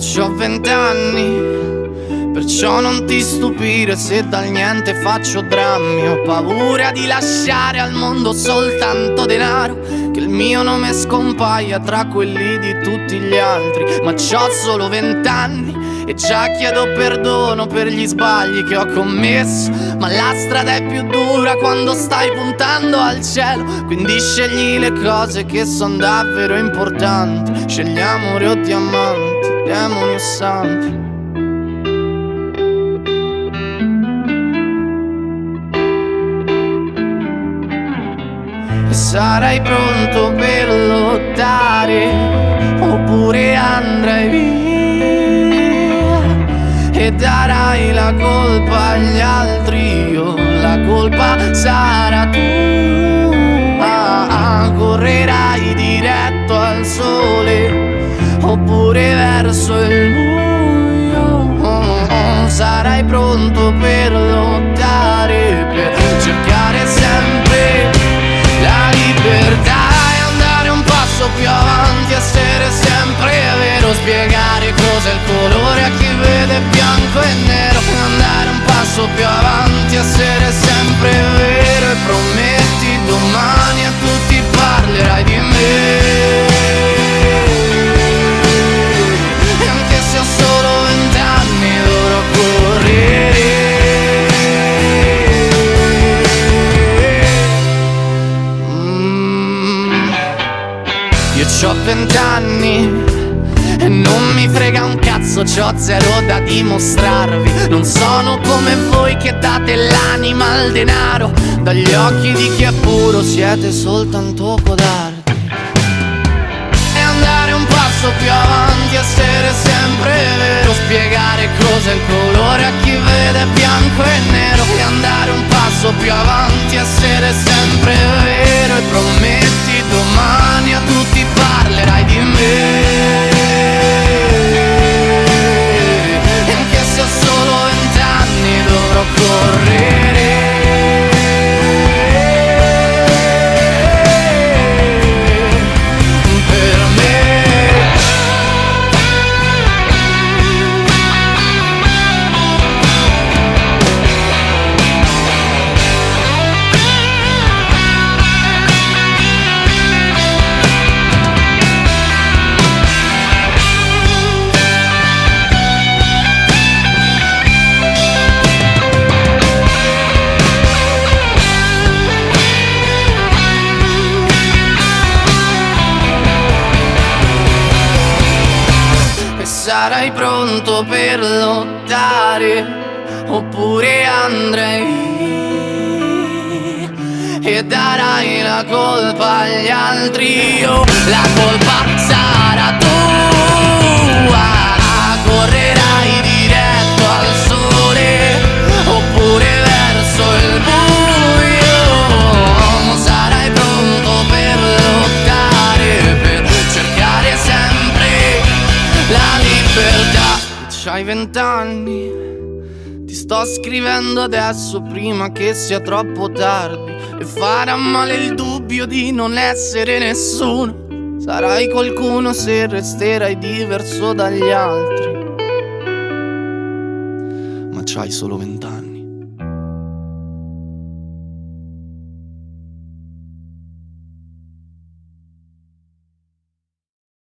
C'ho vent'anni, perciò non ti stupire se dal niente faccio drammi. Ho paura di lasciare al mondo soltanto denaro, che il mio nome scompaia tra quelli di tutti gli altri. Ma c'ho solo vent'anni e già chiedo perdono per gli sbagli che ho commesso. Ma la strada è più dura quando stai puntando al cielo. Quindi scegli le cose che sono davvero importanti. Scegli amore o diamanti demoni o santi. E sarai pronto per lottare oppure andrai via e darai la colpa agli altri o la colpa sarà tua correrai diretto al sole oppure verso il buio. Sarai pronto per lottare, per cercare sempre la libertà e andare un passo più avanti, essere sempre vero, spiegare cos'è il colore a chi vede bianco e nero, andare un passo più avanti, essere sempre vent'anni e non mi frega un cazzo, c'ho zero da dimostrarvi. Non sono come voi che date l'anima al denaro. Dagli occhi di chi è puro siete soltanto codardi. E andare un passo più avanti, essere sempre vero. Spiegare cos'è il colore a chi vede bianco e nero. E andare un passo più avanti, essere sempre vero. Prometti domani a tutti parlerai di me sarai pronto per lottare oppure andrai e darai la colpa agli altri. O la colpa sarà C'hai vent'anni. Ti sto scrivendo adesso prima che sia troppo tardi. E farà male il dubbio di non essere nessuno. Sarai qualcuno se resterai diverso dagli altri. Ma c'hai solo vent'anni